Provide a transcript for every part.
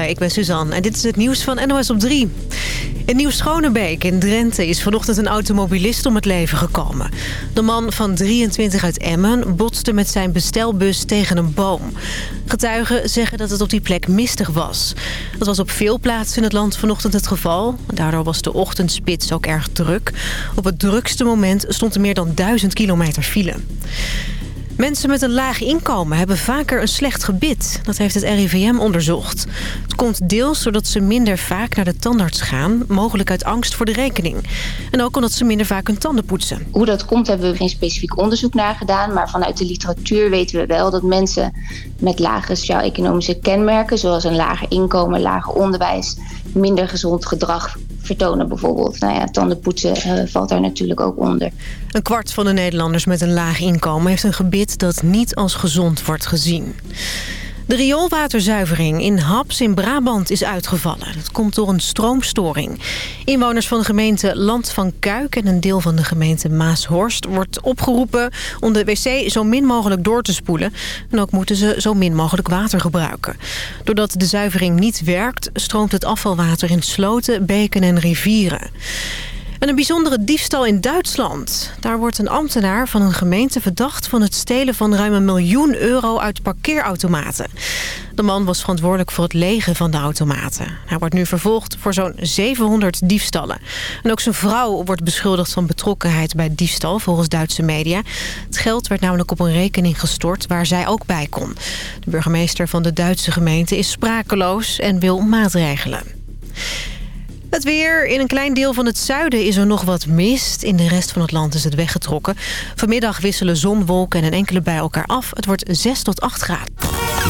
Ik ben Suzanne en dit is het nieuws van NOS op 3. In Nieuw-Schonebeek in Drenthe is vanochtend een automobilist om het leven gekomen. De man van 23 uit Emmen botste met zijn bestelbus tegen een boom. Getuigen zeggen dat het op die plek mistig was. Dat was op veel plaatsen in het land vanochtend het geval. Daardoor was de ochtendspits ook erg druk. Op het drukste moment stond er meer dan 1000 kilometer file. Mensen met een laag inkomen hebben vaker een slecht gebit. Dat heeft het RIVM onderzocht. Het komt deels doordat ze minder vaak naar de tandarts gaan. Mogelijk uit angst voor de rekening. En ook omdat ze minder vaak hun tanden poetsen. Hoe dat komt hebben we geen specifiek onderzoek naar gedaan. Maar vanuit de literatuur weten we wel dat mensen met lage sociaal-economische kenmerken... zoals een lager inkomen, lager onderwijs, minder gezond gedrag vertonen bijvoorbeeld. Nou ja, tandenpoetsen uh, valt daar natuurlijk ook onder. Een kwart van de Nederlanders met een laag inkomen heeft een gebit dat niet als gezond wordt gezien. De rioolwaterzuivering in Haps in Brabant is uitgevallen. Dat komt door een stroomstoring. Inwoners van de gemeente Land van Kuik en een deel van de gemeente Maashorst... wordt opgeroepen om de wc zo min mogelijk door te spoelen. En ook moeten ze zo min mogelijk water gebruiken. Doordat de zuivering niet werkt, stroomt het afvalwater in sloten, beken en rivieren. En een bijzondere diefstal in Duitsland. Daar wordt een ambtenaar van een gemeente verdacht... van het stelen van ruim een miljoen euro uit parkeerautomaten. De man was verantwoordelijk voor het legen van de automaten. Hij wordt nu vervolgd voor zo'n 700 diefstallen. En ook zijn vrouw wordt beschuldigd van betrokkenheid bij diefstal... volgens Duitse media. Het geld werd namelijk op een rekening gestort waar zij ook bij kon. De burgemeester van de Duitse gemeente is sprakeloos en wil maatregelen. Het weer. In een klein deel van het zuiden is er nog wat mist. In de rest van het land is het weggetrokken. Vanmiddag wisselen zon, wolken en een enkele bij elkaar af. Het wordt 6 tot 8 graden.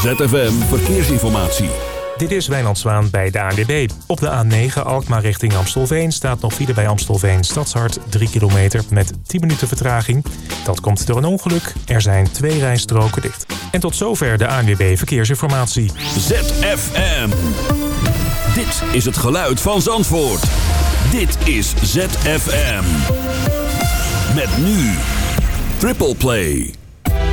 ZFM Verkeersinformatie. Dit is Wijnand Zwaan bij de ANWB. Op de A9 Alkmaar richting Amstelveen staat nog file bij Amstelveen Stadshart 3 kilometer met 10 minuten vertraging. Dat komt door een ongeluk. Er zijn twee rijstroken dicht. En tot zover de ANWB Verkeersinformatie. ZFM. Dit is het geluid van Zandvoort. Dit is ZFM. Met nu Triple Play.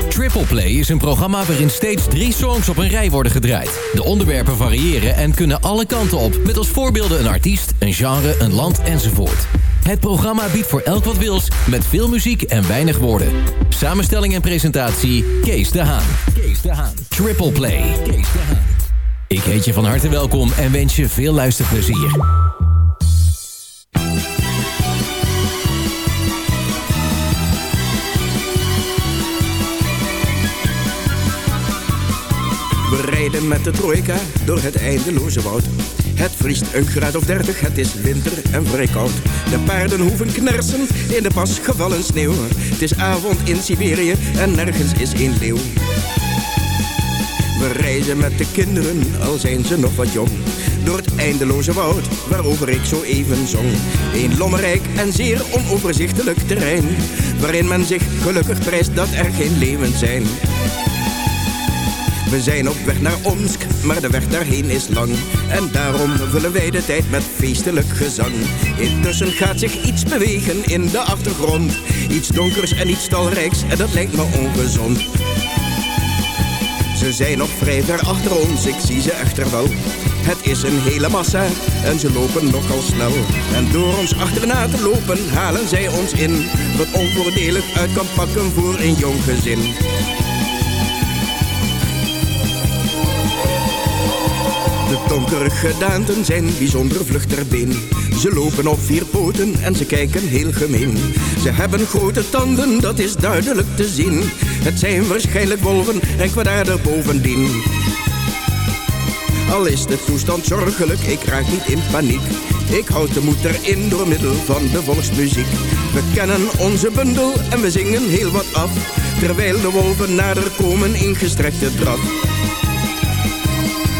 Triple Play is een programma waarin steeds drie songs op een rij worden gedraaid. De onderwerpen variëren en kunnen alle kanten op... met als voorbeelden een artiest, een genre, een land enzovoort. Het programma biedt voor elk wat wils, met veel muziek en weinig woorden. Samenstelling en presentatie, Kees de Haan. Kees de Haan. Triple Play. Kees de Haan. Ik heet je van harte welkom en wens je veel luisterplezier. We rijden met de trojka door het eindeloze woud. Het vriest een graad of dertig, het is winter en vrij koud. De paarden hoeven knersen in de pas gevallen sneeuw. Het is avond in Siberië en nergens is een leeuw. We reizen met de kinderen, al zijn ze nog wat jong. Door het eindeloze woud, waarover ik zo even zong. Een lommerrijk en zeer onoverzichtelijk terrein. Waarin men zich gelukkig prijst dat er geen leeuwen zijn. We zijn op weg naar Omsk, maar de weg daarheen is lang. En daarom vullen wij de tijd met feestelijk gezang. Intussen gaat zich iets bewegen in de achtergrond. Iets donkers en iets talrijks, en dat lijkt me ongezond. Ze zijn nog vrij ver achter ons, ik zie ze echter wel. Het is een hele massa en ze lopen nogal snel. En door ons achterna te lopen halen zij ons in. Wat onvoordelig uit kan pakken voor een jong gezin. Donkere gedaanten zijn bijzonder vlug ter been. Ze lopen op vier poten en ze kijken heel gemeen. Ze hebben grote tanden, dat is duidelijk te zien. Het zijn waarschijnlijk wolven en kwaadaardig bovendien. Al is de toestand zorgelijk, ik raak niet in paniek. Ik houd de moed erin door middel van de volksmuziek. We kennen onze bundel en we zingen heel wat af. Terwijl de wolven nader komen in gestrekte draf.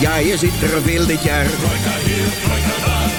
Ja, je ziet er veel dit jaar.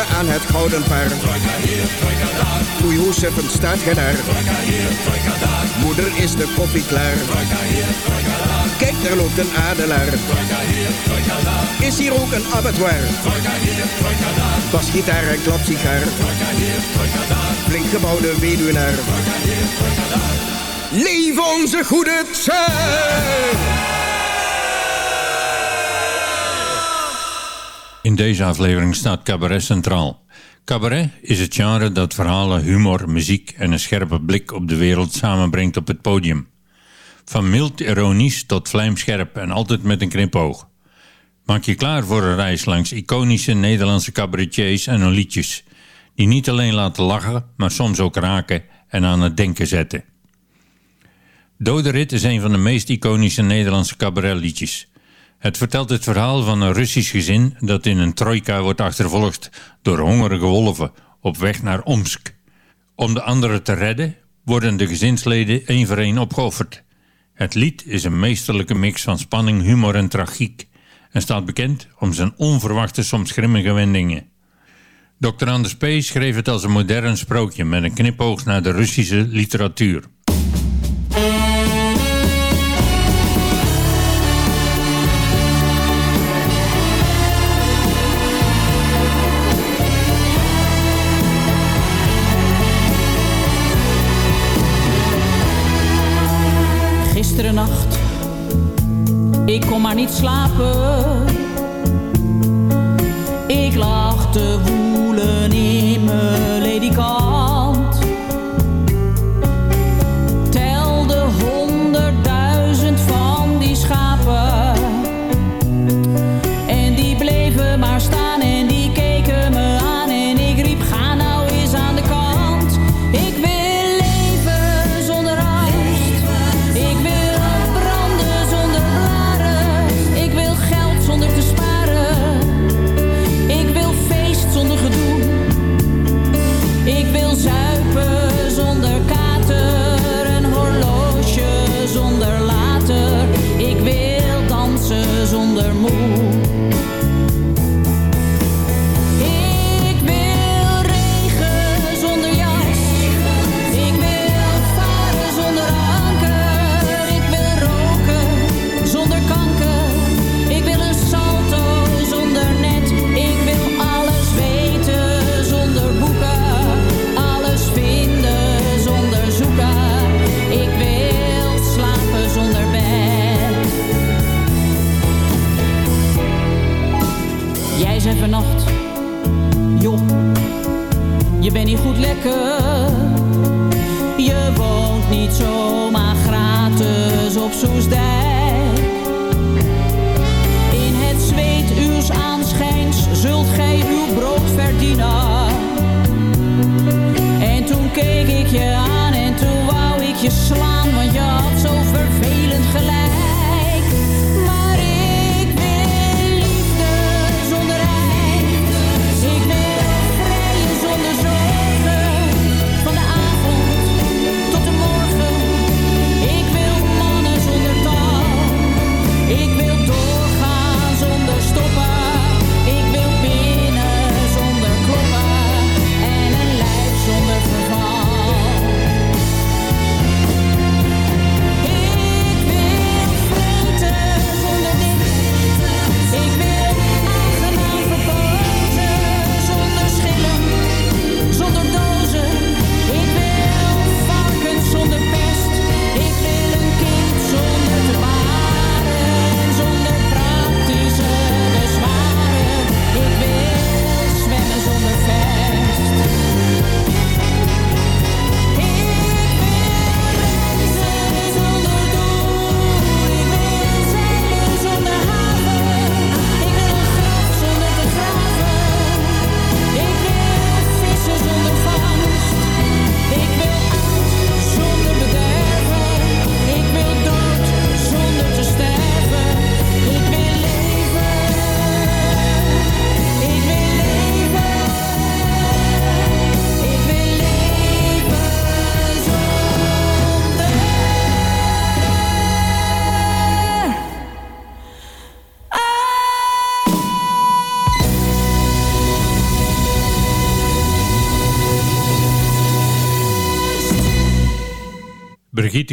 Aan het gouden paar. Oei, hoe suffend staat daar? Moeder is de koffie klaar. Kijk, daar loopt een adelaar. Is hier ook een abattoir? Basgitaar en klapsigaar. Flink gebouwde weduwnaar. Leef onze goede tijd! In deze aflevering staat cabaret centraal. Cabaret is het genre dat verhalen, humor, muziek en een scherpe blik op de wereld samenbrengt op het podium. Van mild ironisch tot vlijmscherp en altijd met een knipoog. Maak je klaar voor een reis langs iconische Nederlandse cabaretiers en hun liedjes, die niet alleen laten lachen, maar soms ook raken en aan het denken zetten. Doderit is een van de meest iconische Nederlandse cabaretliedjes. Het vertelt het verhaal van een Russisch gezin dat in een trojka wordt achtervolgd door hongerige wolven op weg naar Omsk. Om de anderen te redden worden de gezinsleden één voor één opgeofferd. Het lied is een meesterlijke mix van spanning, humor en tragiek en staat bekend om zijn onverwachte, soms grimmige wendingen. Dr. Anders P. schreef het als een modern sprookje met een knipoog naar de Russische literatuur. Maar niet slapen.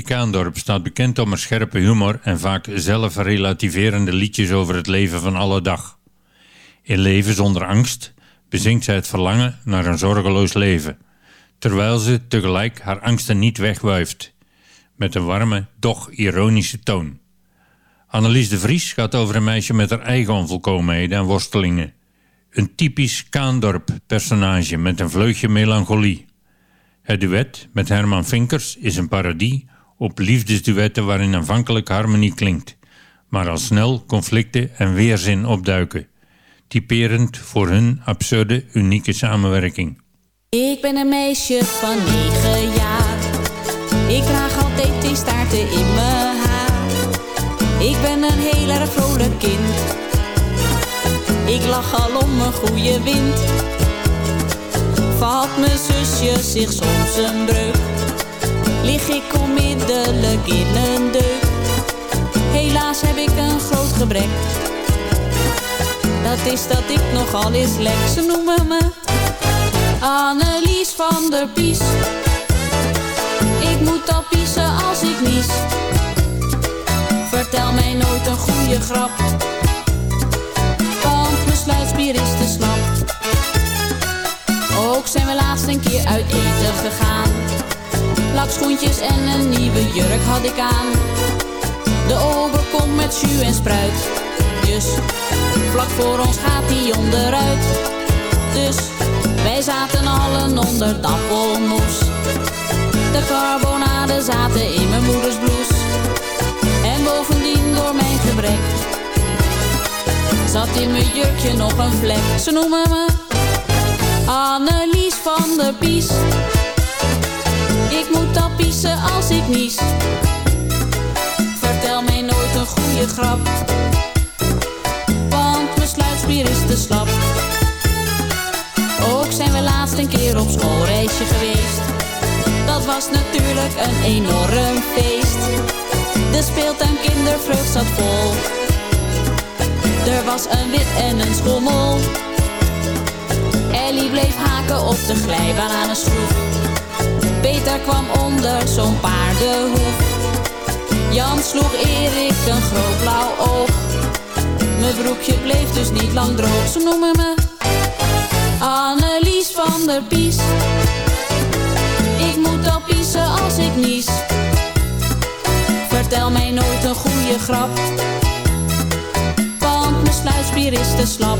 Kaandorp staat bekend om haar scherpe humor en vaak zelfrelativerende liedjes over het leven van alle dag. In Leven zonder angst bezingt zij het verlangen naar een zorgeloos leven, terwijl ze tegelijk haar angsten niet wegwuift, met een warme, doch ironische toon. Annelies de Vries gaat over een meisje met haar eigen onvolkomenheden en worstelingen. Een typisch Kaandorp-personage met een vleugje melancholie. Het duet met Herman Vinkers is een parodie op liefdesduetten waarin aanvankelijk harmonie klinkt, maar al snel conflicten en weerzin opduiken, typerend voor hun absurde, unieke samenwerking. Ik ben een meisje van negen jaar. Ik draag altijd die staarten in mijn haar. Ik ben een heel erg vrolijk kind. Ik lach al om een goede wind. Valt mijn zusje zich soms een breuk. Lig ik onmiddellijk in een deuk. Helaas heb ik een groot gebrek. Dat is dat ik nogal eens lek. Ze noemen me Annelies van der Pies. Ik moet al piezen als ik nies. Vertel mij nooit een goede grap. Want mijn sluitspier is te slap. Ook zijn we laatst een keer uit eten gegaan. Lakschoentjes en een nieuwe jurk had ik aan. De ober komt met jus en spruit. Dus vlak voor ons gaat die onderuit. Dus wij zaten allen onder dappelmoes. De carbonade zaten in mijn moeders blouse. En bovendien door mijn gebrek zat in mijn jurkje nog een vlek. Ze noemen me Annelies van der Pies. Ik moet al piezen als ik nies. Vertel mij nooit een goede grap. Want mijn sluitspier is te slap. Ook zijn we laatst een keer op schoolreisje geweest. Dat was natuurlijk een enorm feest. De speeltuin kindervreugd zat vol. Er was een wit en een schommel. Ellie bleef haken op de glijbaan aan een schroef. Peter kwam onder zo'n paardenhoef. Jan sloeg Erik een groot blauw oog. Mijn broekje bleef dus niet lang droog. Ze noemen me Annelies van der Pies. Ik moet al piezen als ik nies. Vertel mij nooit een goede grap. Want mijn sluitspier is te slap.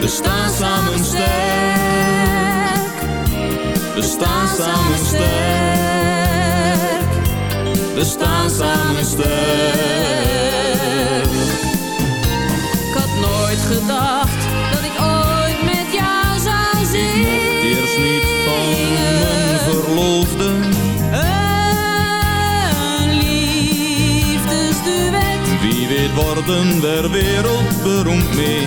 We staan samen sterk. We staan samen sterk. We staan samen sterk. Ik had nooit gedacht dat ik ooit met jou zou zingen. Eerst niet van mijn verloofde. Een liefdesduet. Wie weet worden we wereldberoemd mee.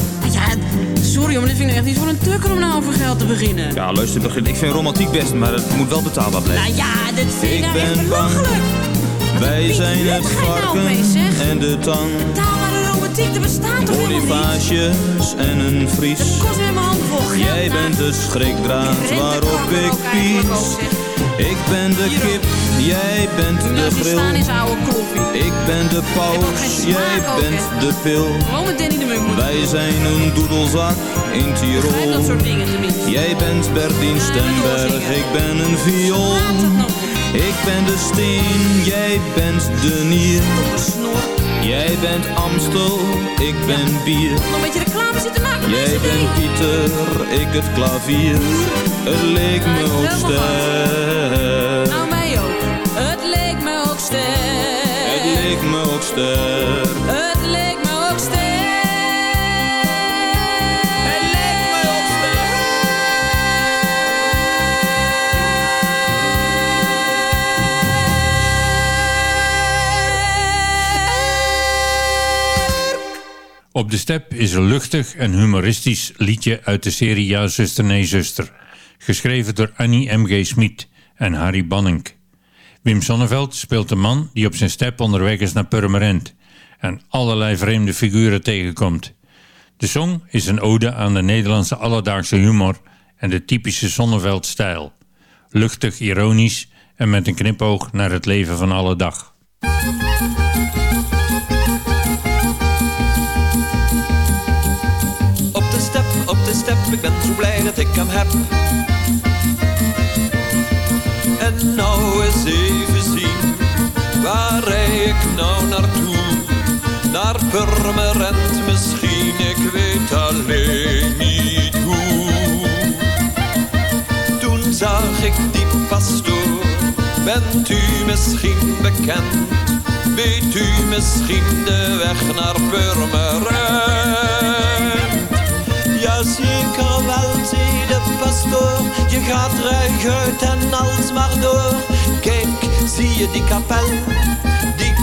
Sorry, maar dit vind ik echt niet voor een tukker om nou over geld te beginnen. Ja, luister, begin- ik vind romantiek best, maar het moet wel betaalbaar blijven. Nou ja, dit vind ik, Ik nou echt ben belachelijk. Wij zijn het nou varken en de tang. Betaalbare romantiek, dat bestaat toch? Bonifages en een vries. Dat kost weer mijn hand vol geld. Jij nou. bent de schrikdraad waarop ik pies. Ik ben de kip, jij bent de nou staan zijn oude kloffie. Ik ben de paus, jij bent de pil. Wij zijn een doedelzak in Tirol. soort dingen tenminste. Jij bent Bertien Stemberg, ik ben een viool. Ik ben de steen, jij bent de nier. Jij bent Amstel, ik ben bier. Nog een beetje reclame zitten maken met Jij bent. Pieter, ik het klavier. Het leek me ook sterk. Nou, mij ook. Het leek me ook sterk. Het leek me ook sterk. Het leek me ook sterk. Het leek me ook Op de step is een luchtig en humoristisch liedje uit de serie Ja zuster nee zuster. Geschreven door Annie M.G. Smit en Harry Banning. Wim Sonneveld speelt een man die op zijn step onderweg is naar Purmerend en allerlei vreemde figuren tegenkomt. De song is een ode aan de Nederlandse alledaagse humor en de typische Sonneveld-stijl. Luchtig, ironisch en met een knipoog naar het leven van alle dag. Op de step, op de step, ik ben zo blij dat ik hem heb. En nou waar rij ik nou naartoe? Naar Purmerend misschien, ik weet alleen niet hoe. Toen zag ik die pastoor, bent u misschien bekend? Weet u misschien de weg naar Purmerend? Ja, zeker wel, zei de pastoor. Je gaat ruig uit en als maar door. Kijk, zie je die kapel?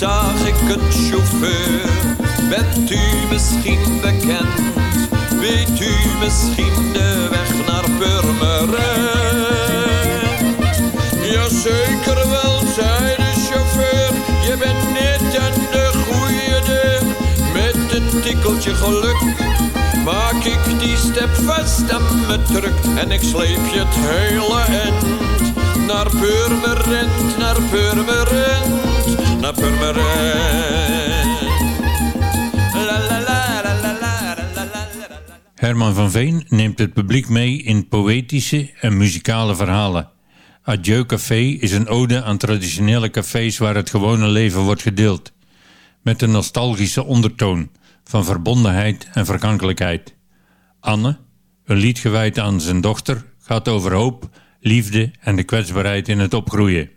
Zag ik een chauffeur, bent u misschien bekend? Weet u misschien de weg naar Purmerend? Jazeker wel, zei de chauffeur, je bent net aan de goede. Met een tikkeltje geluk maak ik die step vast en me druk. En ik sleep je het hele end naar Purmerend, naar Purmerend, naar Purmerend. Herman van Veen neemt het publiek mee in poëtische en muzikale verhalen. Adieu Café is een ode aan traditionele cafés waar het gewone leven wordt gedeeld. Met een nostalgische ondertoon van verbondenheid en vergankelijkheid. Anne, een lied gewijd aan zijn dochter, gaat over hoop, liefde en de kwetsbaarheid in het opgroeien.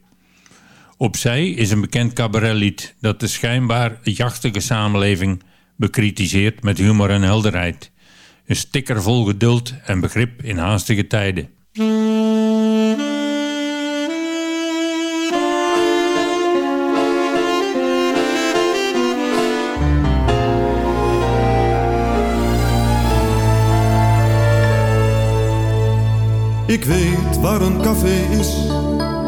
Opzij is een bekend cabaretlied dat de schijnbaar jachtige samenleving bekritiseert met humor en helderheid. Een sticker vol geduld en begrip in haastige tijden. Ik weet waar een café is,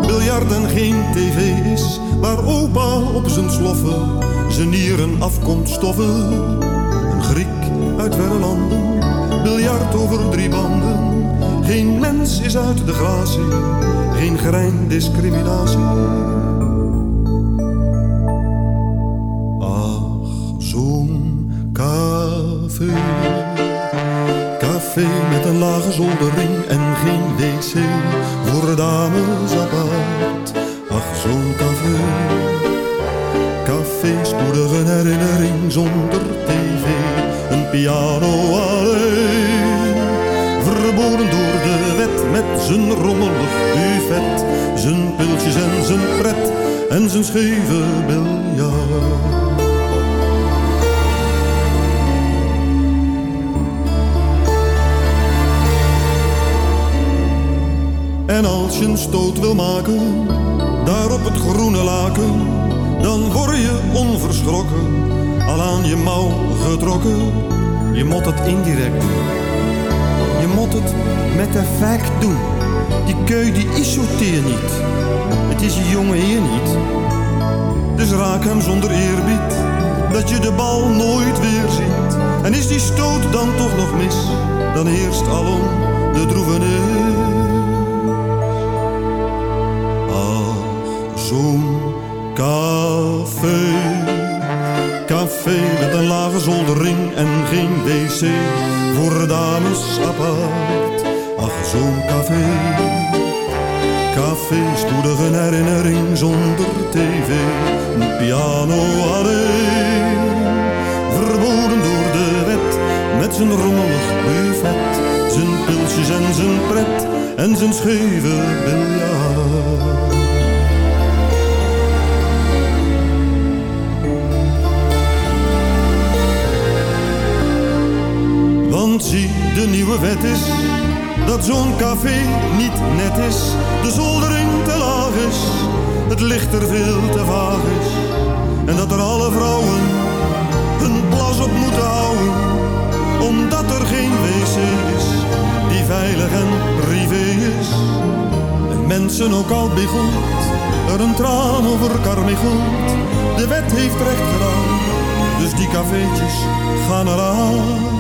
biljart en geen tv is, waar opa op zijn sloffen zijn nieren afkomt stoffen. Een Griek uit verre landen, biljart over drie banden. Geen mens is uit de gratie, geen grein discriminatie. Ach, zo'n café. Café met een lage zoldering en geen wc voor dames apart. Ach, zo'n café. Café, spoedige herinnering zonder tv. Een piano alleen. Verboden door de wet met zijn rommelig buffet. Zijn piltjes en zijn pret en zijn scheve biljart. En als je een stoot wil maken, daar op het groene laken, dan word je onverschrokken, al aan je mouw getrokken. Je moet het indirect. Je moet het met effect doen. Die keu die is niet. Het is je jonge heer niet. Dus raak hem zonder eerbied, dat je de bal nooit weer ziet. En is die stoot dan toch nog mis, dan heerst alom de droevenis. Café. Café met een lage zoldering en geen wc voor dames apart. Ach, zo'n café. Café, spoedige herinnering zonder tv. Een piano alleen. Verboden door de wet met zijn rommelig buffet. Zijn pilsjes en zijn pret en zijn scheve biljart. zie, de nieuwe wet is. Dat zo'n café niet net is. De zoldering te laag is. Het licht er veel te vaag is. En dat er alle vrouwen hun plas op moeten houden. Omdat er geen wc is. Die veilig en privé is. En mensen ook al begonnen Er een traan over karmichelt. De wet heeft recht gedaan. Dus die cafeetjes gaan eraan.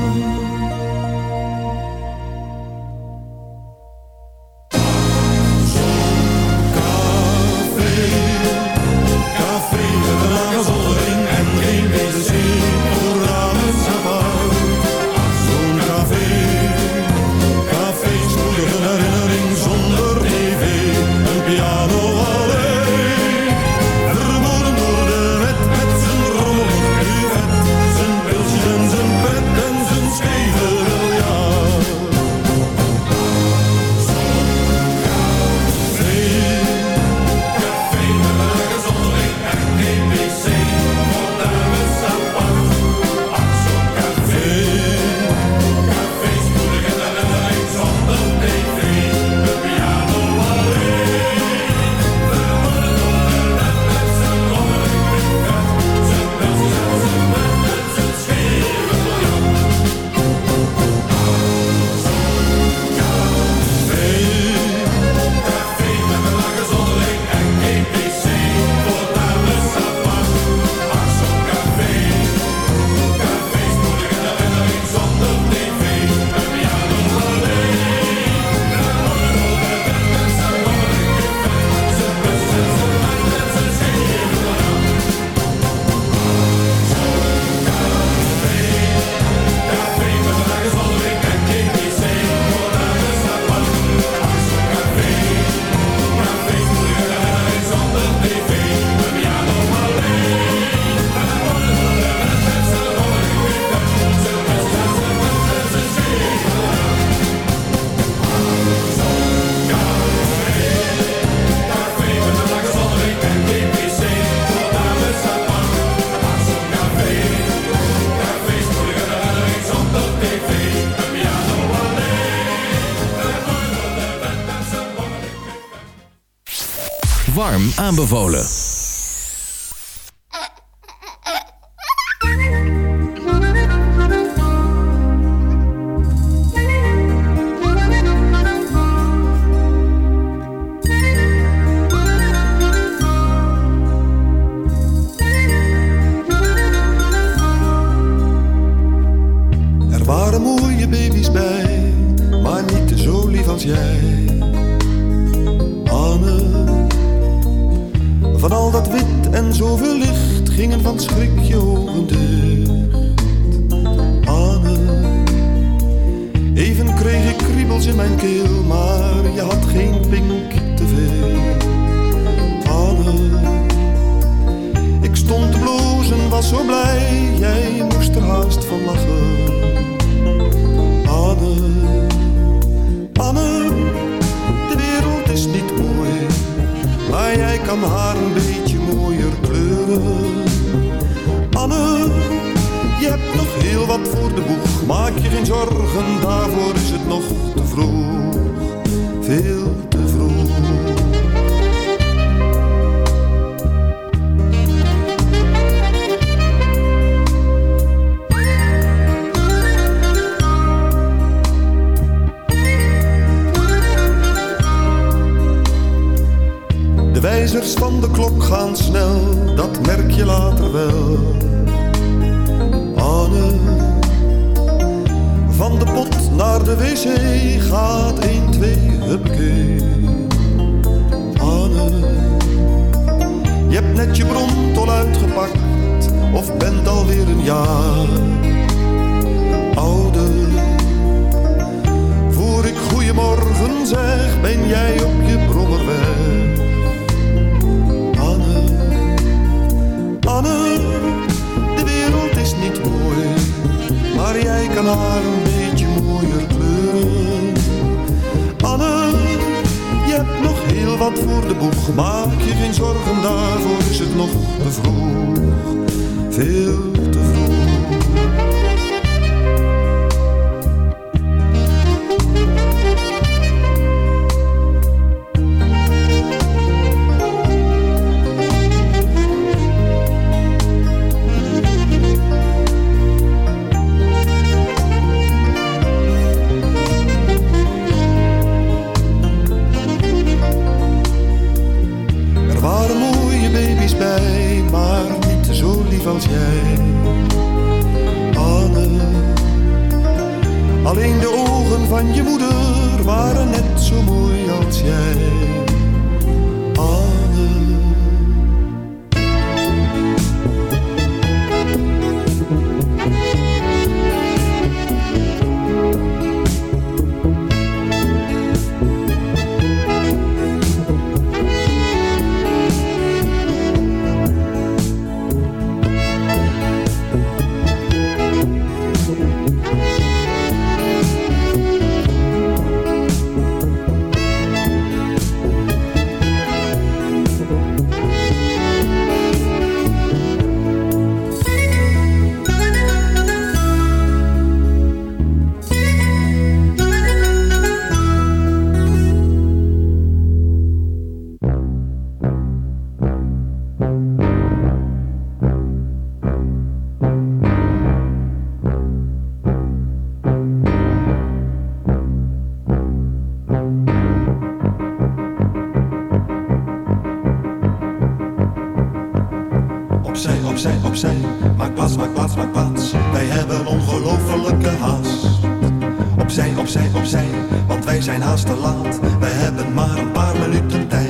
aanbevolen. maken haar een beetje mooier kleuren. Anne, je hebt nog heel wat voor de boeg. Maak je geen zorgen, daarvoor is het nog te vroeg. Veel Opzij, opzij, opzij. Maak plaats, maak plaats, maak plaats. Wij hebben ongelofelijke haast. Opzij, opzij, opzij. Want wij zijn haast te laat. Wij hebben maar een paar minuten tijd.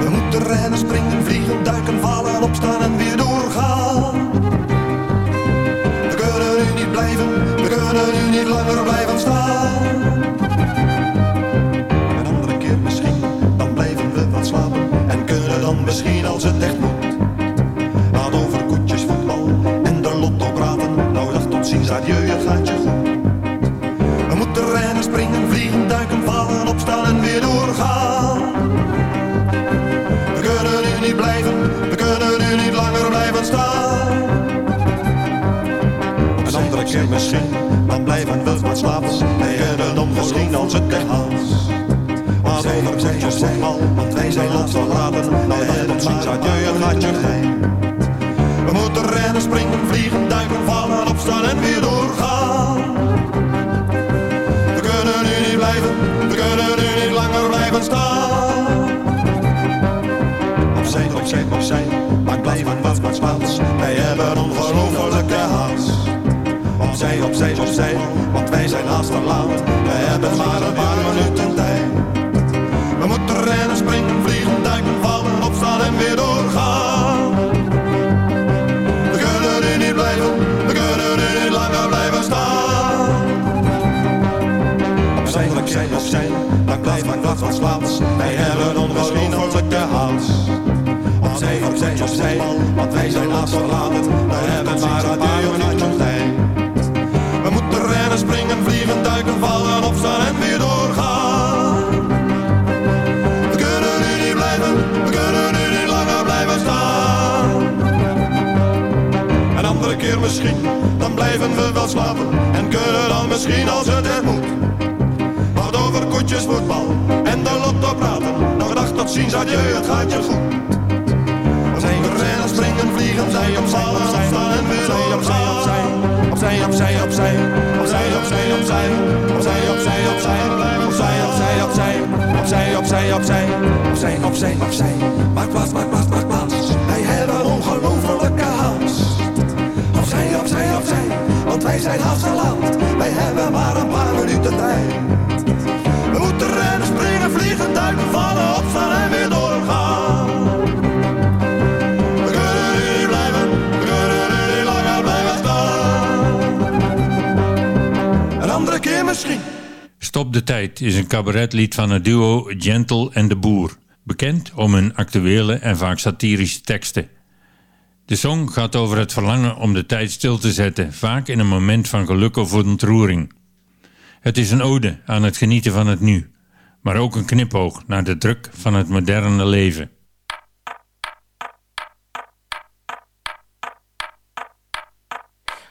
We moeten rennen, springen, vliegen, duiken, vallen, opstaan wat slapen. Wij hebben dan misschien als het echt haast. Maar over koetjes, voetbal, want wij zijn ons verlaten. Nou adieu, het gaat je goed. We moeten rennen, springen, vliegen, duiken, vallen, opstaan en weer doorgaan. We kunnen nu niet blijven, we kunnen nu niet langer blijven staan. Opzij, opzij, opzij, maak blijven wat wat plaats. Wij hebben haast. Opzij, opzij, want wij zijn haast te laat. We hebben maar een paar minuten tijd. We moeten rennen, springen, vliegen, duiken, vallen, opstaan en weer doorgaan. We kunnen nu niet blijven, we kunnen nu niet langer blijven staan. Opzij, opzij, opzij, dan blijft maar wat wat plaats. Wij hebben ongelofelijke haast. Opzij, opzij, opzij, want wij zijn haast verlaten. We hebben maar een paar minuten we wel slapen. En kunnen dan misschien als het er moet. Wat over koetjes, voetbal en de lotto praten. Nog dag tot ziens, adieu, het gaat je goed. Zijn rennen, springen, vliegen, zij op vallen, opstaan en weer opzij, opzij, opzij, opzij, opzij, opzij, opzij, opzij, opzij, opzij, opzij, opzij, opzij, opzij, opzij, opzij, opzij, opzij, opzij, opzij. Maak plaats, maak plaats, maak wij zijn laat. Wij hebben maar een paar minuten tijd. We moeten rennen, springen, vliegen, duiken, vallen, opstaan en weer doorgaan. We kunnen blijven, we kunnen blijven staan. Een andere keer misschien. Stop de tijd is een cabaretlied van het duo Gentle en de Boer. Bekend om hun actuele en vaak satirische teksten. De song gaat over het verlangen om de tijd stil te zetten, vaak in een moment van geluk of ontroering. Het is een ode aan het genieten van het nu, maar ook een knipoog naar de druk van het moderne leven.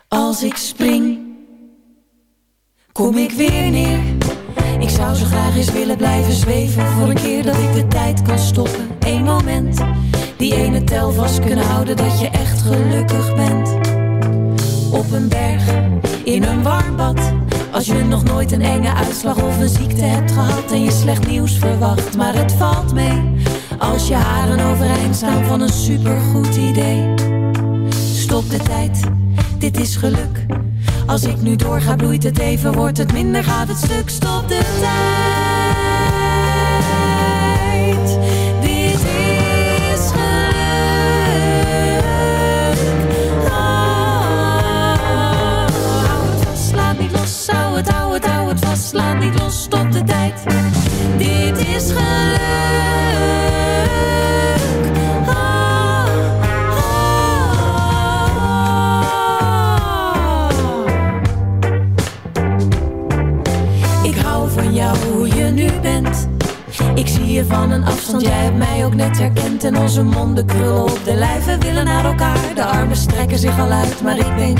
Als ik spring, kom ik weer neer. Ik zou zo graag eens willen blijven zweven voor een keer dat ik de tijd kan stoppen. Eén moment, die ene tel vast kunnen houden dat je echt gelukkig bent. Op een berg, in een warm bad. Als je nog nooit een enge uitslag of een ziekte hebt gehad en je slecht nieuws verwacht. Maar het valt mee, als je haren overeind staan van een supergoed idee. Stop de tijd, dit is geluk. Als ik nu doorga bloeit het even, wordt het minder, gaat het stuk, stop de tijd. Laat niet los, stop de tijd. Dit is geluk. Ik hou van jou, hoe je nu bent. Ik zie je van een afstand, jij hebt mij ook net herkend. En onze monden krullen op de lijven willen naar elkaar. De armen strekken zich al uit, maar ik denk,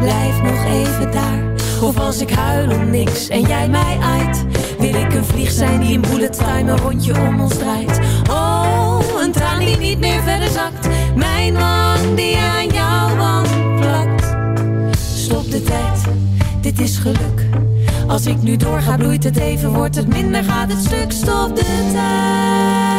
blijf nog even daar. Of als ik huil om niks en jij mij uit. Wil ik een vlieg zijn die in bullet time een rondje om ons draait. Oh, een traan die niet meer verder zakt. Mijn wang die aan jouw wang plakt. Stop de tijd, dit is geluk. Als ik nu doorga bloeit het even, wordt het minder, gaat het stuk. Stop de tijd.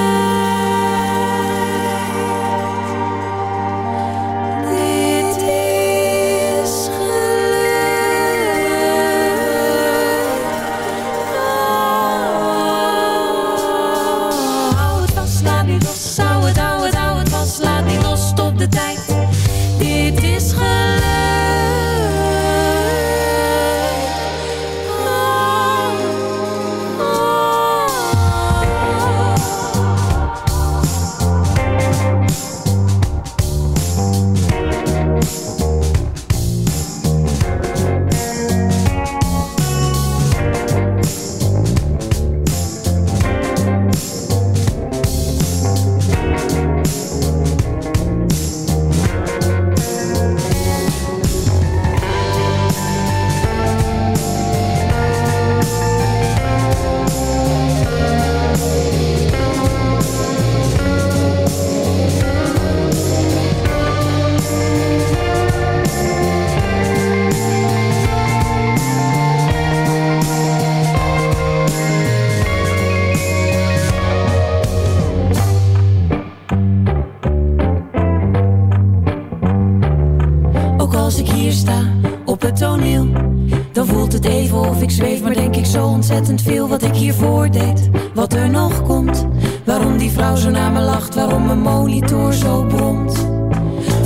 Ontzettend veel wat ik hiervoor deed. Wat er nog komt, waarom die vrouw zo naar me lacht, waarom mijn monitor zo bromt.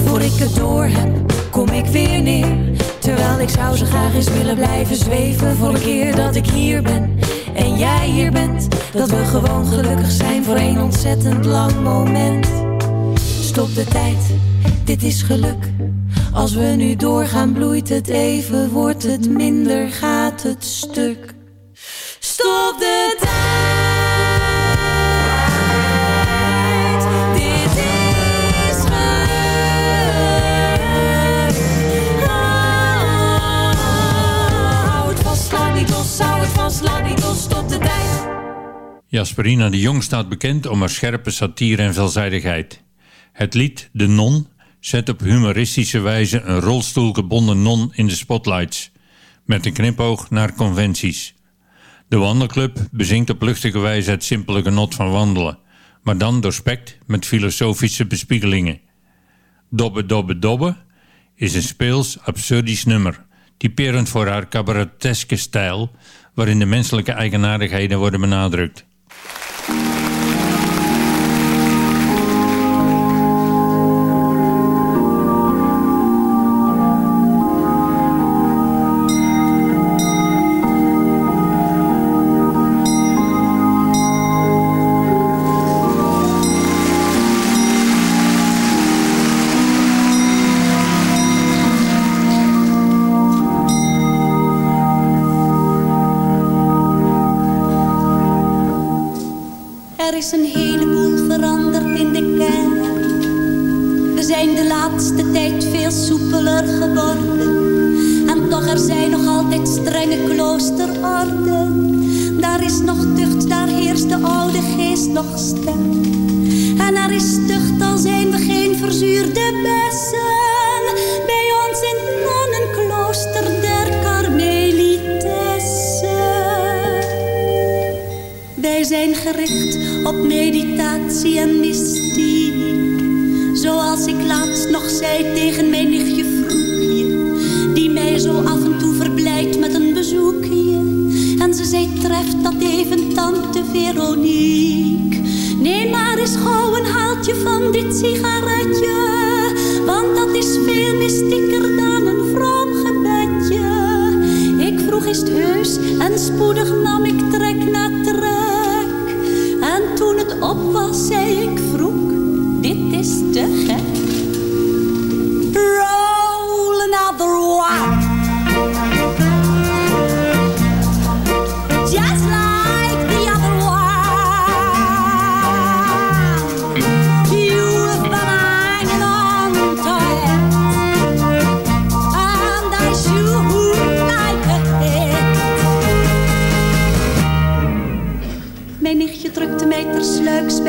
Voor ik het door heb, kom ik weer neer. Terwijl ik zou zo graag eens willen blijven zweven voor een keer dat ik hier ben. En jij hier bent, dat we gewoon gelukkig zijn voor een ontzettend lang moment. Stop de tijd, dit is geluk. Als we nu doorgaan bloeit het even, wordt het minder, gaat het stuk. Jasperina de Jong staat bekend om haar scherpe satire en veelzijdigheid. Het lied De Non zet op humoristische wijze een rolstoelgebonden non in de spotlights, met een knipoog naar conventies. De Wandelclub bezingt op luchtige wijze het simpele genot van wandelen, maar dan doorspekt met filosofische bespiegelingen. Dobbe Dobbe Dobbe is een speels, absurdisch nummer, typerend voor haar cabareteske stijl, waarin de menselijke eigenaardigheden worden benadrukt. Er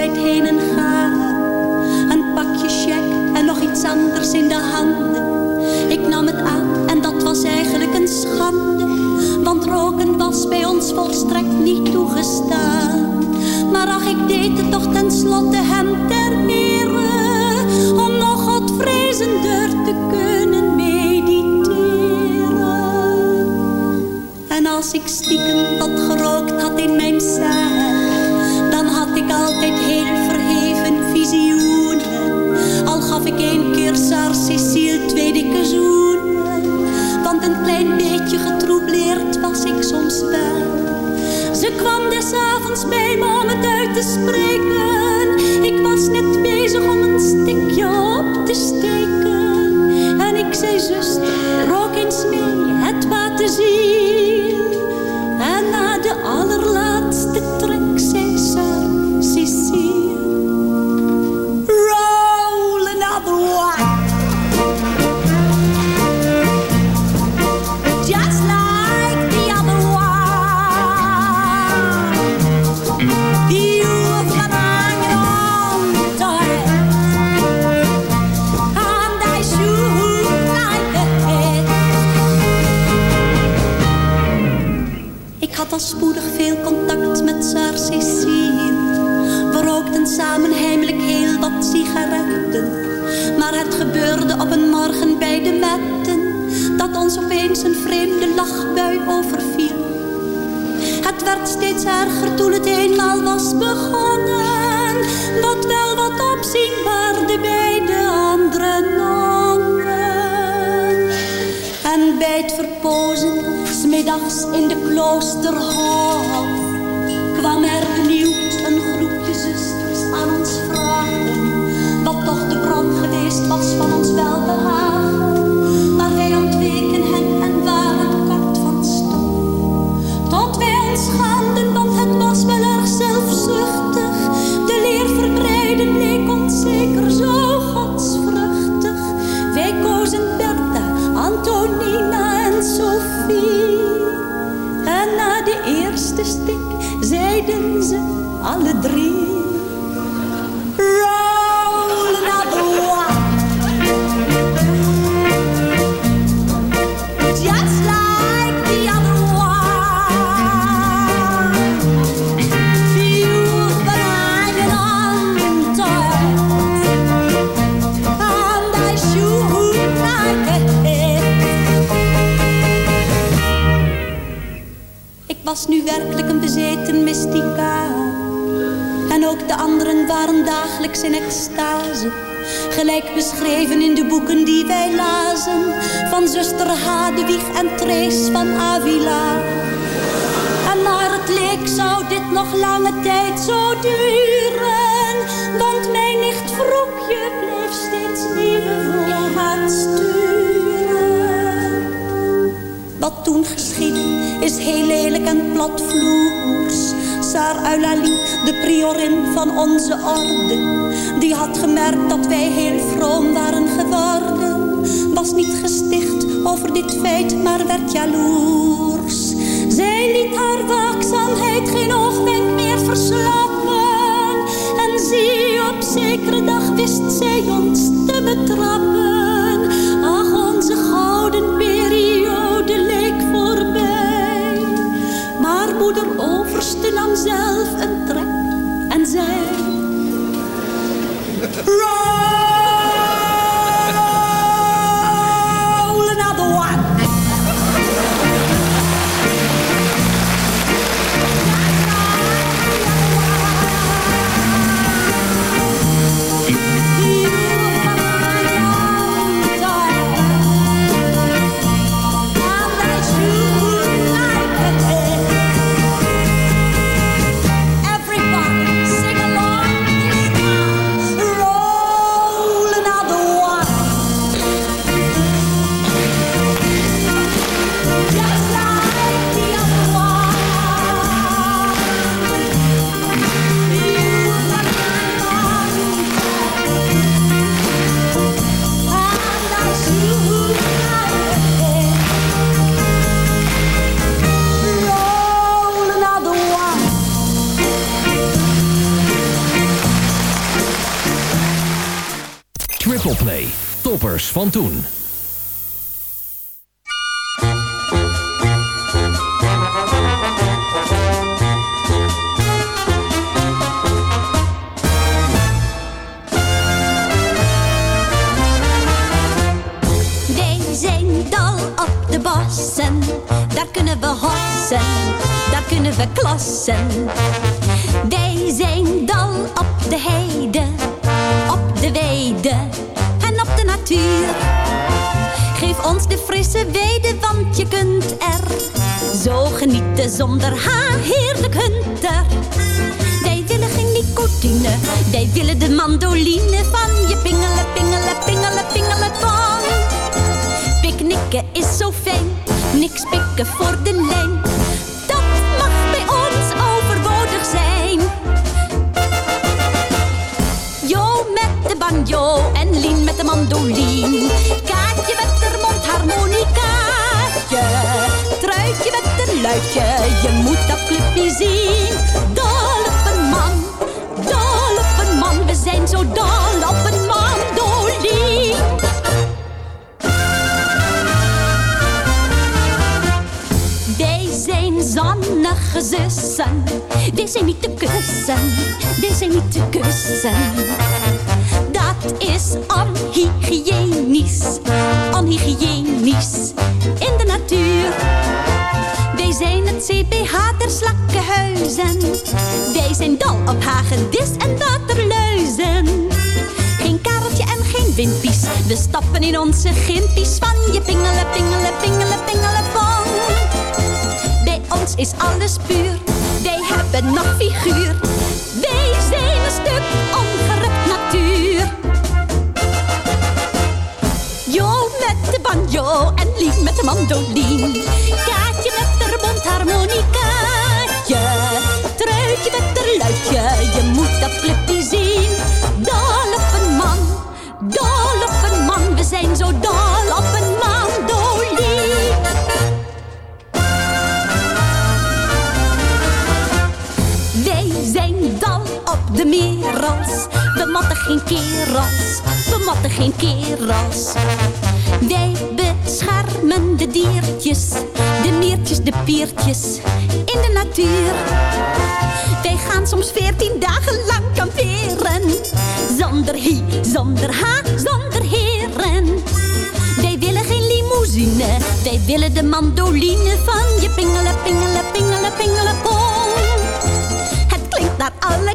heen en gaan. Een pakje check en nog iets anders in de handen. Ik nam het aan en dat was eigenlijk een schande. Want roken was bij ons volstrekt niet toegestaan. Maar ach, ik deed het toch tenslotte hem ter ere. Om nog godvrezender te kunnen mediteren. En als ik stiekem wat gerookt had in mijn ik altijd heel verheven visioenen. Al gaf ik één keer Sar Cecile twee dikke zoenen. Want een klein beetje getroubleerd was ik soms wel. Ze kwam des avonds bij me om het uit te spreken. Ik was net bezig om een stikje op te steken. En ik zei, rook op een morgen bij de metten. Dat ons opeens een vreemde lachbui overviel. Het werd steeds erger toen het eenmaal was begonnen. Wat wel wat opzienbaarde bij de andere nonnen. En bij het verpozen, smiddags in de kloosterhal, was van ons welbehagen. Maar wij ontweken hen en waren kort van stof. Tot wij ons schaamden, want het was wel erg zelfzuchtig. De leer verbreiden leek ons zeker zo godsvruchtig. Wij kozen Bertha, Antonina en Sophie. En na de eerste stik zeiden ze alle drie. En ook de anderen waren dagelijks in extase. Gelijk beschreven in de boeken die wij lazen. Van zuster Hadewig en Trees van Avila. En naar het leek zou dit nog lange tijd zo duren. Want mijn nicht Vroekje bleef steeds nieuwe voorraad sturen. Wat toen geschiedde is heel lelijk en platvloers. Eulalie, de priorin van onze orde, die had gemerkt dat wij heel vroom waren geworden. Was niet gesticht over dit feit, maar werd jaloers. Zij liet haar waakzaamheid geen oogwenk meer verslappen. En zie, op zekere dag wist zij ons te betrappen. Ach, onze gouden periode moeder overste nam zelf een trek en zei... Roll Van toen. Zijn dal op de bossen, daar kunnen we hossen, daar kunnen we klassen. Wij zijn dal op de heide, op de weide en op de Geef ons de frisse weide, want je kunt er zo genieten zonder haar heerlijk hunter. Wij willen geen nicotine, wij willen de mandoline van je pingelen, pingelen, pingelen, pingelen, pong. Picknicken is zo fijn, niks pikken voor de lijn. Je moet dat clubje zien. Dol op een man, dol op een man. We zijn zo dol op een mandoline. Wij zijn zonnige zussen. Wij zijn niet te kussen. Wij zijn niet te kussen. Dat is onhygiënisch. Onhygiënisch. In de natuur. CPH der slakkenhuizen. Wij zijn dol op hagedis en waterluizen. Geen kareltje en geen wimpies. We stappen in onze gimpies van je pingelen, pingelen, pingelen, pingelen, pong. Bij ons is alles puur. Wij hebben nog figuur. Wij zijn een stuk ongerupt natuur. Jo met de banjo en Lien met de mandoline. Clubje zien. Dol op een man, dol op een man. We zijn zo dol op een mandoline. Wij zijn dal op de merels. We matten geen kerels, we matten geen kerels. Wij beschermen de diertjes, de meertjes, de piertjes in de natuur. Wij gaan soms veertien dagen lang kamperen. Zonder hi, zonder ha, zonder heren. Wij willen geen limousine, wij willen de mandoline van je pingelen, pingelen, pingelen. Het klinkt naar alle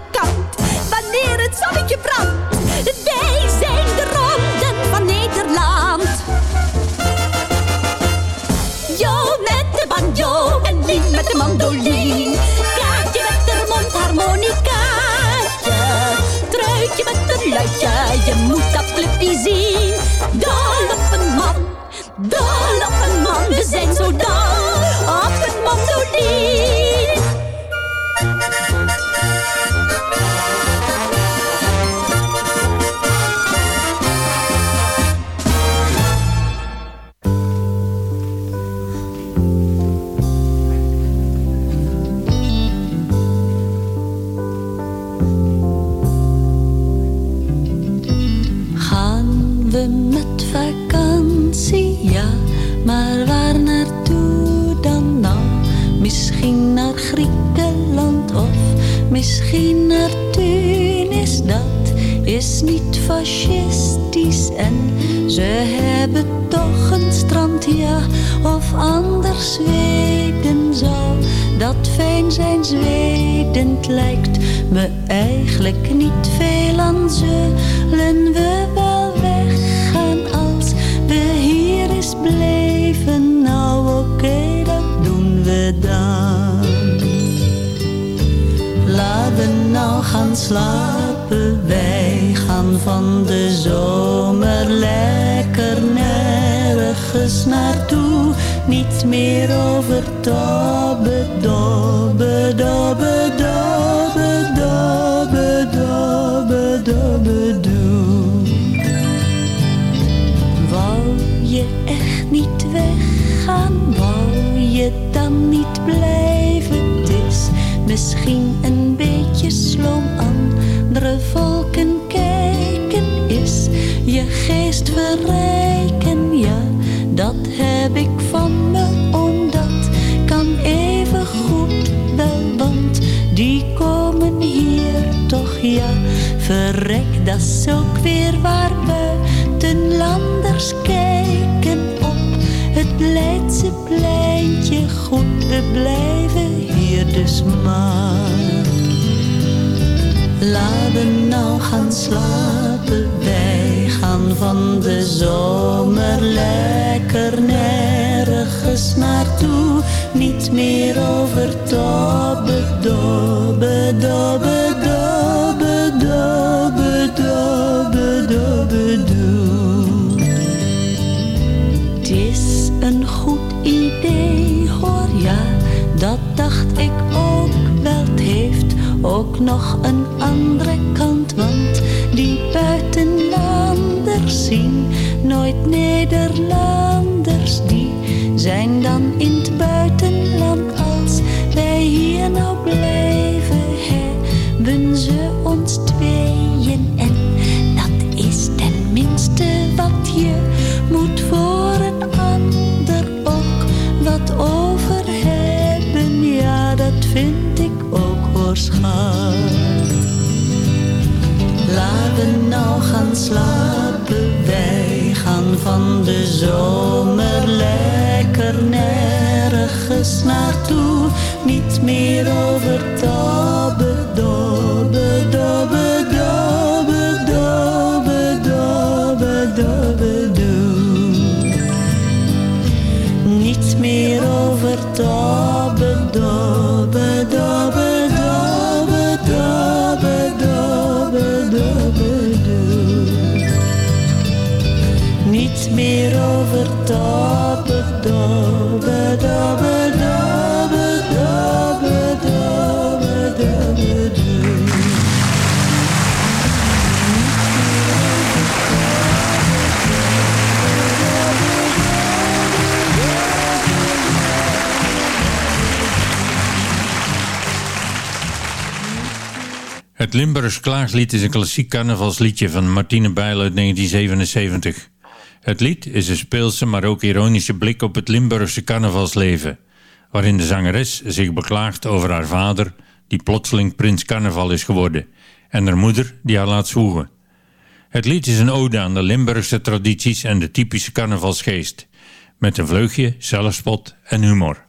clubje zien. Een man, dol op een man. We zijn zo dol is niet fascistisch en ze hebben toch een strand, ja, of anders Zweden zou dat fijn zijn. Zweden lijkt me eigenlijk niet veel aan, zullen we wel weggaan als we hier eens bleven. Nou oké, dat doen we dan. Laten nou gaan slapen, wij gaan van de zomer lekker nergens naartoe. Niet meer over dobbe, dobbe, dobbe, dobbe, dobbe, dobbe, dobbe, doe. Wou je echt niet weggaan, wou je dan niet blijven? Het is misschien een beetje sloom, andere volken kijken, is je geen verrijken, ja, dat heb ik van me oom, dat kan even goed wel, want die komen hier toch, ja, verrek, dat is ook weer waar buitenlanders kijken op het Leidse pleintje. Goed, we blijven hier dus maar. Laten nou gaan slapen, wij gaan van de zomer lekker nergens naartoe. Niet meer over dobbe, dobbe, dobbe, dobbe, dobbe, dobbe, dobbe, doe. Is een goed idee, hoor ja, dat dacht ik ook wel. Het heeft ook nog een schat. Laten nou gaan slapen, wij gaan van de zomer lekker nergens naartoe. Niet meer over Limburgs Klaaglied is een klassiek carnavalsliedje van Martine Bijl uit 1977. Het lied is een speelse, maar ook ironische blik op het Limburgse carnavalsleven, waarin de zangeres zich beklaagt over haar vader, die plotseling prins carnaval is geworden, en haar moeder, die haar laat zwoegen. Het lied is een ode aan de Limburgse tradities en de typische carnavalsgeest, met een vleugje, zelfspot en humor.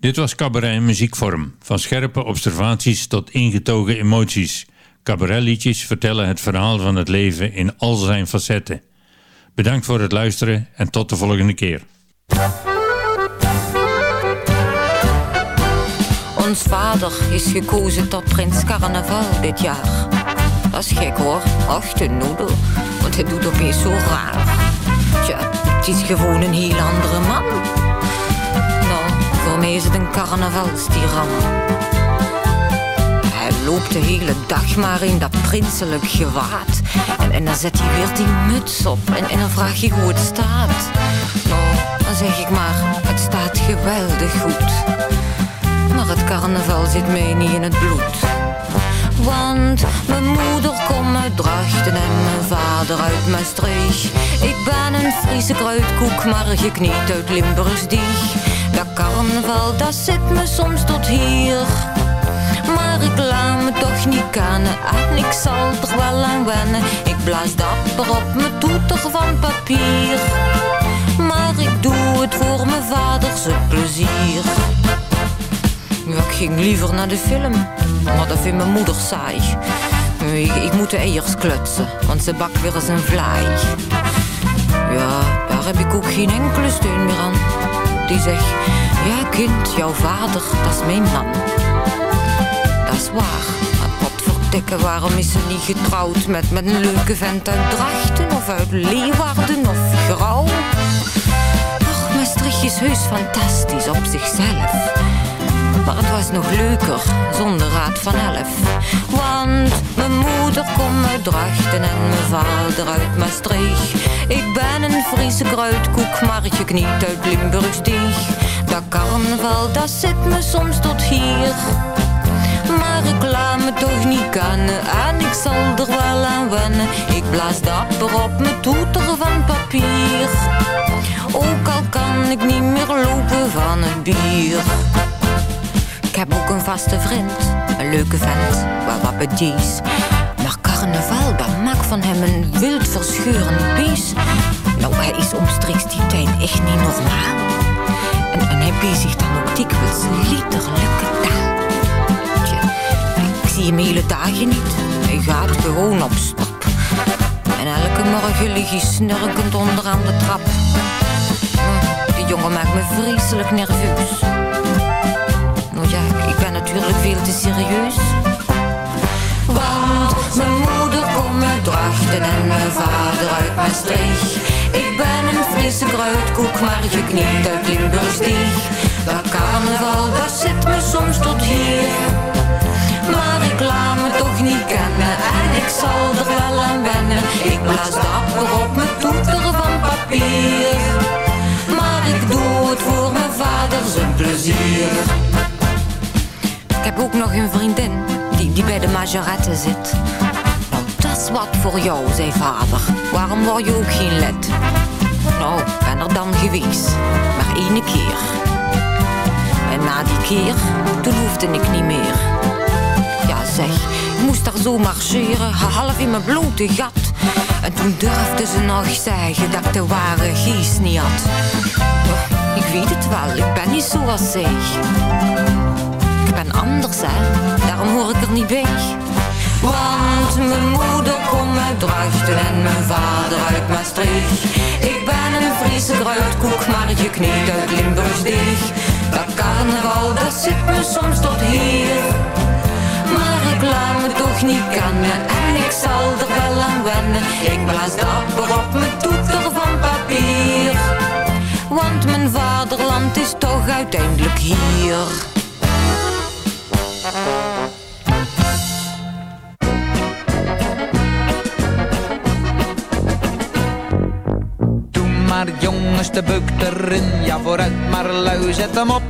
Dit was cabaret in muziekvorm, van scherpe observaties tot ingetogen emoties. Cabaretliedjes vertellen het verhaal van het leven in al zijn facetten. Bedankt voor het luisteren en tot de volgende keer. Ons vader is gekozen tot prins carnaval dit jaar. Dat is gek hoor, ach de noedel, want hij doet opeens zo raar. Tja, het is gewoon een heel andere man. Nou, voor mij is het een carnavalstiran. Loopt de hele dag maar in dat prinselijk gewaad. En, dan zet hij weer die muts op en, en dan vraag je hoe het staat. Nou, dan zeg ik maar, het staat geweldig goed. Maar het carnaval zit mij niet in het bloed. Want mijn moeder komt uit Drachten en mijn vader uit Maastricht. Ik ben een Friese kruidkoek, maar gekniet uit Limburgsdieg. Dat carnaval, dat zit me soms tot hier. Maar ik laat me toch niet kennen en ik zal er wel aan wennen. Ik blaas dapper op mijn toeter van papier. Maar ik doe het voor mijn vaders plezier. Ja, ik ging liever naar de film, maar dat vindt mijn moeder saai. Ik, ik moet de eiers klutsen, want ze bakt weer eens een vlaai. Ja, daar heb ik ook geen enkele steun meer aan. Die zegt, ja kind, jouw vader, dat is mijn man. Waar, maar potverdikke, waarom is ze niet getrouwd met, met een leuke vent uit Drachten of uit Leeuwarden of Grauw? Ach, Maastricht is heus fantastisch op zichzelf. Maar het was nog leuker zonder raad van elf. Want mijn moeder komt uit Drachten en mijn vader uit Maastricht. Ik ben een Friese kruidkoek, maar je kniet uit Limburgsdieg. Dat carnaval, dat zit me soms tot hier. Ik laat me toch niet kennen en ik zal er wel aan wennen. Ik blaas dapper op mijn toeter van papier. Ook al kan ik niet meer lopen van het bier. Ik heb ook een vaste vriend, een leuke vent, wel wat. Maar carnaval, dat maakt van hem een wild verscheurend beest. Nou, hij is omstreeks die tijd echt niet normaal. En, en hij bezigt dan ook dikwijls liederlijke taal. Zie hem hele dagen niet. Hij gaat gewoon op stap. En elke morgen lig hij snurkend onderaan de trap. Hm, Die jongen maakt me vreselijk nerveus. Nou ja, ik ben natuurlijk veel te serieus. Want mijn moeder komt uit Drachten en mijn vader uit Maastricht. Ik ben een frisse kruidkoek, maar geknipt uit Limburgsdieg. Dat carnaval, dat zit me soms tot hier. Maar ik laat me toch niet kennen en ik zal er wel aan wennen. Ik blaas dapper op mijn toeter van papier. Maar ik doe het voor mijn vader zijn plezier. Ik heb ook nog een vriendin die, die bij de majorette zit. Nou, dat is wat voor jou, zei vader. Waarom word je ook geen lid? Nou, ben er dan geweest. Maar één keer. En na die keer, toen hoefde ik niet meer. Ik moest daar zo marcheren, half in mijn blote gat. En toen durfde ze nog zeggen dat ik de ware geest niet had. Ik weet het wel, ik ben niet zoals zij. Ik ben anders, hè. Daarom hoor ik er niet bij. Want mijn moeder komt uit Drachten en mijn vader uit Maastricht. Ik ben een Friese kruidkoek, maar je kniet uit Limburgsdeeg. Dat carnaval, dat zit me soms tot hier. Maar ik laat me toch niet kennen en ik zal er wel aan wennen. Ik blaas dapper op mijn toeter van papier. Want mijn vaderland is toch uiteindelijk hier. Doe maar jongens, de beuk erin. Ja, vooruit maar lui, zet hem op.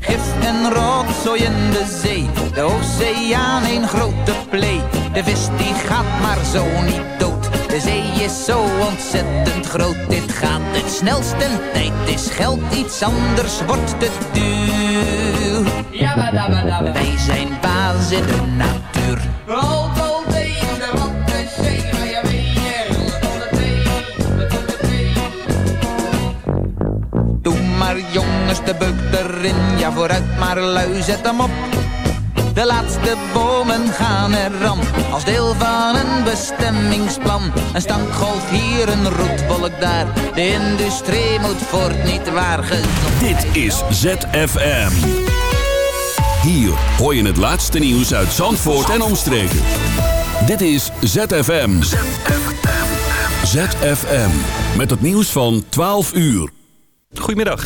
Gif en rotzooi de zee. De oceaan een grote plee. De vis die gaat maar zo niet dood. De zee is zo ontzettend groot. Dit gaat het snelst en tijd is geld. Iets anders wordt te duur. Wij zijn baas in de natuur. De beuk erin. Ja, vooruit maar lui, zet hem op. De laatste bomen gaan eraan. Als deel van een bestemmingsplan. Een stankgolf hier, een roetwolk daar. De industrie moet voort, niet waar gezond. Dit is ZFM. Hier hoor je het laatste nieuws uit Zandvoort en omstreken. Dit is ZFM. ZFM. Met het nieuws van 12 uur. Goedemiddag,